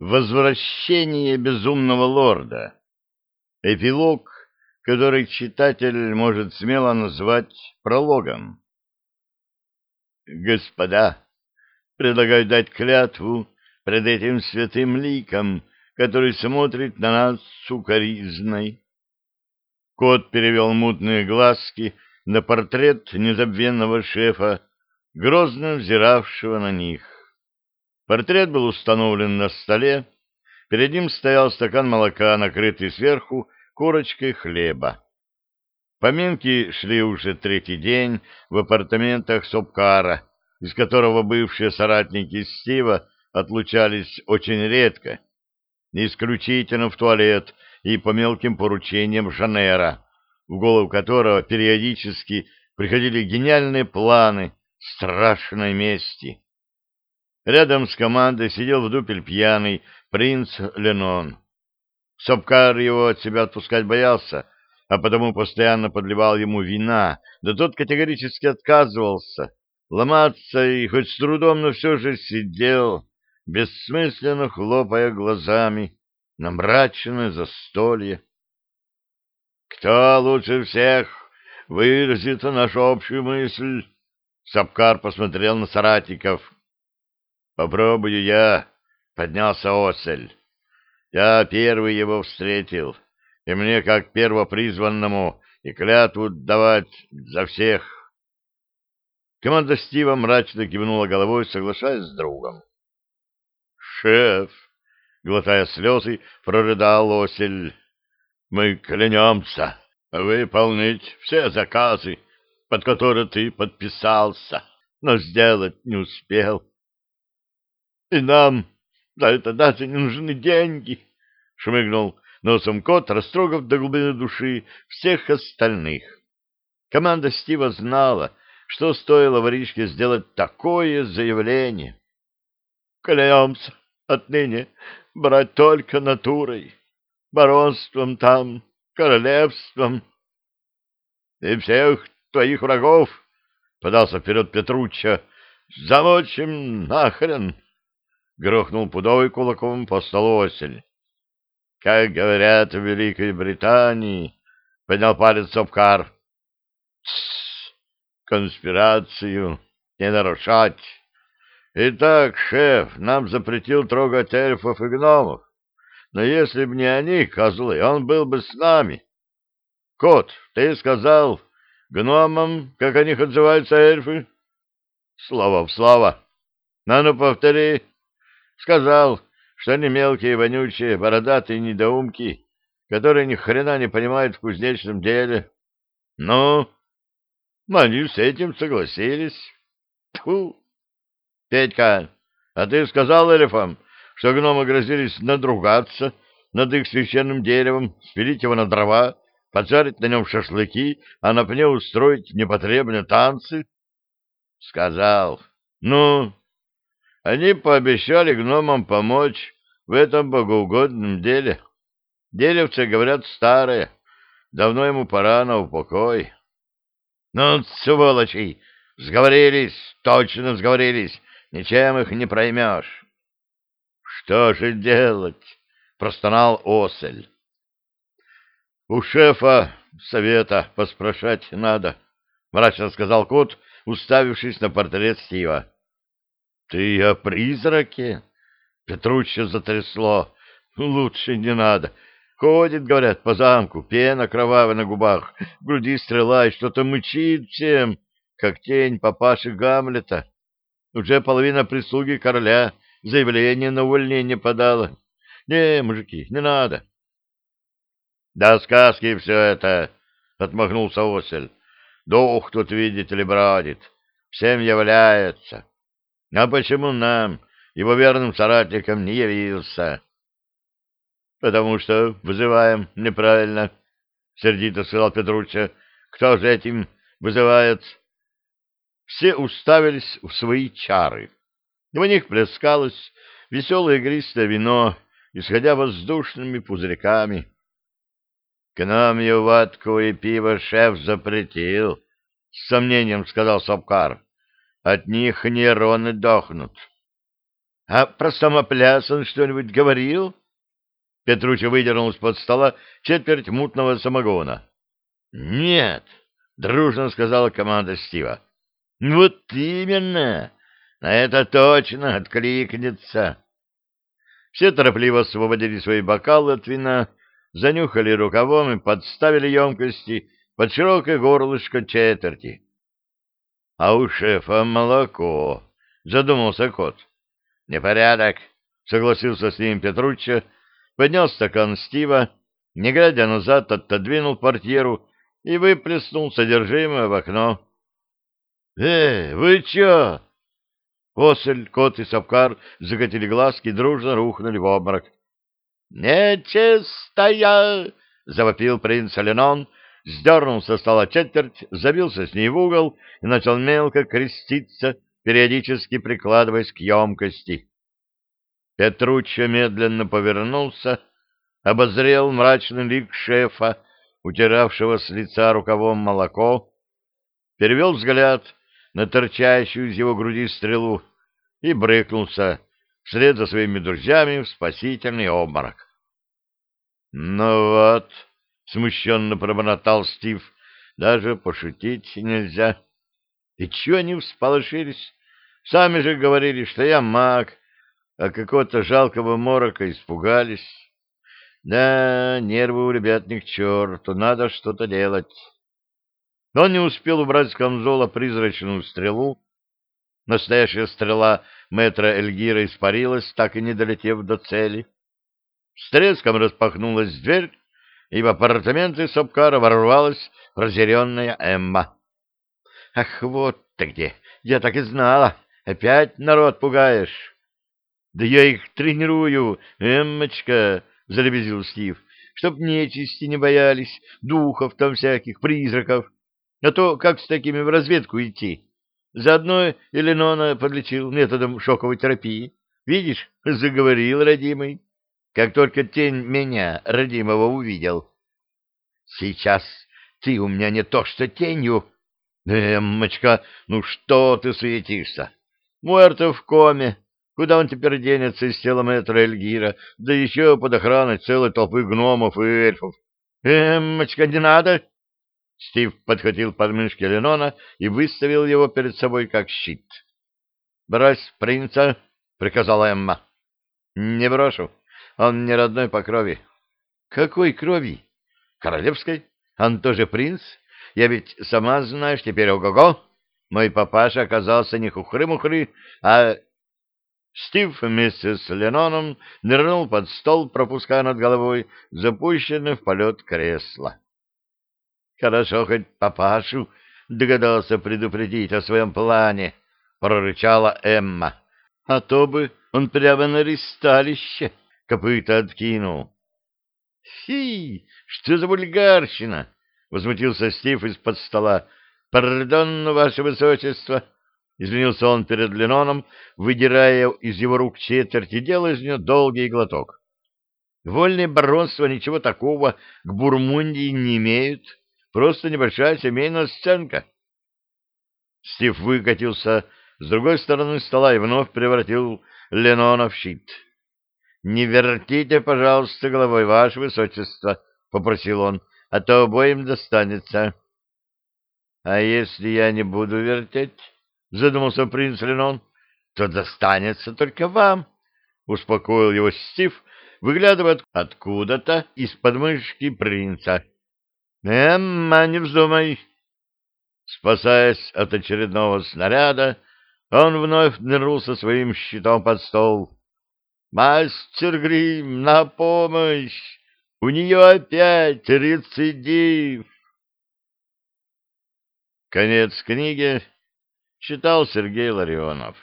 Возвращение безумного лорда. Эпилог, который читатель может смело назвать прологом. Господа, предлагаю дать клятву пред этим святым ликом, который смотрит на нас сукоризной. Кот перевел мутные глазки на портрет незабвенного шефа, грозно взиравшего на них. Портрет был установлен на столе, перед ним стоял стакан молока, накрытый сверху корочкой хлеба. Поминки шли уже третий день в апартаментах Сопкара, из которого бывшие соратники Стива отлучались очень редко, исключительно в туалет и по мелким поручениям Жанера, в голову которого периодически приходили гениальные планы страшной мести. Рядом с командой сидел в дупель пьяный принц Ленон. Сопкар его от себя отпускать боялся, а потому постоянно подливал ему вина, да тот категорически отказывался ломаться и хоть с трудом, но все же сидел, бессмысленно хлопая глазами на мрачное застолье. «Кто лучше всех выразит нашу общую мысль?» Сапкар посмотрел на соратников. Попробую я, поднялся Осель. Я первый его встретил, и мне, как первопризванному, и клятву давать за всех. Команда Стива мрачно кивнула головой, соглашаясь с другом. «Шеф!» — глотая слезы, прорыдал Осель. «Мы клянемся выполнить все заказы, под которые ты подписался, но сделать не успел. И нам за это даже не нужны деньги, — шмыгнул носом кот, растрогав до глубины души всех остальных. Команда Стива знала, что стоило воришке сделать такое заявление. Клянемся отныне брать только натурой, баронством там, королевством. И всех твоих врагов, — подался вперед Петручча, — замочим нахрен грохнул пудовый кулаком по столу осель. Как говорят в Великой Британии, поднял палец Сапкар. Тссс, конспирацию не нарушать. Итак, шеф нам запретил трогать эльфов и гномов. Но если б не они, козлы, он был бы с нами. Кот, ты сказал гномам, как о них отзываются эльфы? Слово в слово. На ну повтори. Сказал, что они мелкие, вонючие, бородатые недоумки, которые ни хрена не понимают в кузнечном деле. Ну, они с этим согласились. Тьфу! Петька, а ты сказал эльфам, что гномы грозились надругаться над их священным деревом, спилить его на дрова, поджарить на нем шашлыки, а на пне устроить непотребные танцы? Сказал. Ну, они пообещали гномам помочь в этом богоугодном деле. Деревце, говорят, старое, давно ему пора на упокой. Ну, сволочи, сговорились, точно сговорились, ничем их не проймешь. Что же делать? Простонал Осель. У шефа совета поспрашать надо, мрачно сказал кот, уставившись на портрет Стива. Ты о призраке? Петручча затрясло. Лучше не надо. Ходит, говорят, по замку, пена кровавая на губах, в груди стрела и что-то мычит всем, как тень папаши Гамлета. Уже половина прислуги короля заявление на увольнение подала. Не, мужики, не надо. — Да сказки все это, — отмахнулся Осель. — Дух тут, видите ли, бродит, всем является. А почему нам, его верным соратникам, не явился? — Потому что вызываем неправильно, — сердито сказал Петручча. — Кто же этим вызывает? Все уставились в свои чары. В них плескалось веселое игристое вино, исходя воздушными пузырьками. — К нам ее ватку и пиво шеф запретил, — с сомнением сказал Сапкар. От них нейроны дохнут. А про самопляс он что-нибудь говорил? Петруча выдернул из-под стола четверть мутного самогона. — Нет, — дружно сказала команда Стива. — Вот именно! На это точно откликнется. Все торопливо освободили свои бокалы от вина, занюхали рукавом и подставили емкости под широкое горлышко четверти. — А у шефа молоко, — задумался кот. — Непорядок, — согласился с ним Петруччо, поднял стакан Стива, не глядя назад, отодвинул портьеру и выплеснул содержимое в окно. — Э, вы чё? Осель, кот и Сапкар закатили глазки, дружно рухнули в обморок. «Нечистая!» — завопил принц Аленон, сдернул со стола четверть, забился с ней в угол и начал мелко креститься, периодически прикладываясь к емкости. Петруччо медленно повернулся, обозрел мрачный лик шефа, утиравшего с лица рукавом молоко, перевел взгляд на торчащую из его груди стрелу и брыкнулся вслед за своими друзьями в спасительный обморок. — Ну вот, — смущенно пробормотал Стив, — даже пошутить нельзя. И чего они всполошились? Сами же говорили, что я маг, а какого-то жалкого морока испугались. Да, нервы у ребят не к черту, надо что-то делать. Но он не успел убрать с камзола призрачную стрелу. Настоящая стрела мэтра Эльгира испарилась, так и не долетев до цели. С треском распахнулась дверь, и в апартаменты Сапкара ворвалась разъяренная Эмма. — Ах, вот ты где! Я так и знала! Опять народ пугаешь! — Да я их тренирую, Эммочка! — залебезил Стив. — Чтоб нечисти не боялись, духов там всяких, призраков. А то как с такими в разведку идти? Заодно Эленона подлечил методом шоковой терапии. Видишь, заговорил родимый. Как только тень меня, родимого, увидел. Сейчас ты у меня не то что тенью. Эммочка, ну что ты светишься? Муэрто в коме. Куда он теперь денется из тела мэтра Эльгира? Да еще под охраной целой толпы гномов и эльфов. Эммочка, не надо. Стив подхватил подмышки Ленона и выставил его перед собой как щит. «Брось принца!» — приказала Эмма. «Не брошу. Он не родной по крови». «Какой крови?» «Королевской. Он тоже принц. Я ведь сама знаешь, теперь ого-го. Мой папаша оказался не хухры-мухры, а...» Стив вместе с Леноном нырнул под стол, пропуская над головой запущенное в полет кресло. Хорошо хоть папашу догадался предупредить о своем плане, — прорычала Эмма. А то бы он прямо на ристалище копыта откинул. — Фи, что за вульгарщина! — возмутился Стив из-под стола. — Пардон, ваше высочество! — извинился он перед Леноном, выдирая из его рук четверть и делая из нее долгий глоток. — Вольные баронства ничего такого к Бурмундии не имеют. — Просто небольшая семейная сценка. Стив выкатился с другой стороны стола и вновь превратил Ленона в щит. — Не вертите, пожалуйста, головой, ваше высочество, — попросил он, — а то обоим достанется. — А если я не буду вертеть, — задумался принц Ленон, — то достанется только вам, — успокоил его Стив, выглядывая откуда-то из подмышки принца. «Эмма, не вздумай!» Спасаясь от очередного снаряда, он вновь нырнул со своим щитом под стол. «Мастер Грим, на помощь! У нее опять рецидив!» Конец книги читал Сергей Ларионов.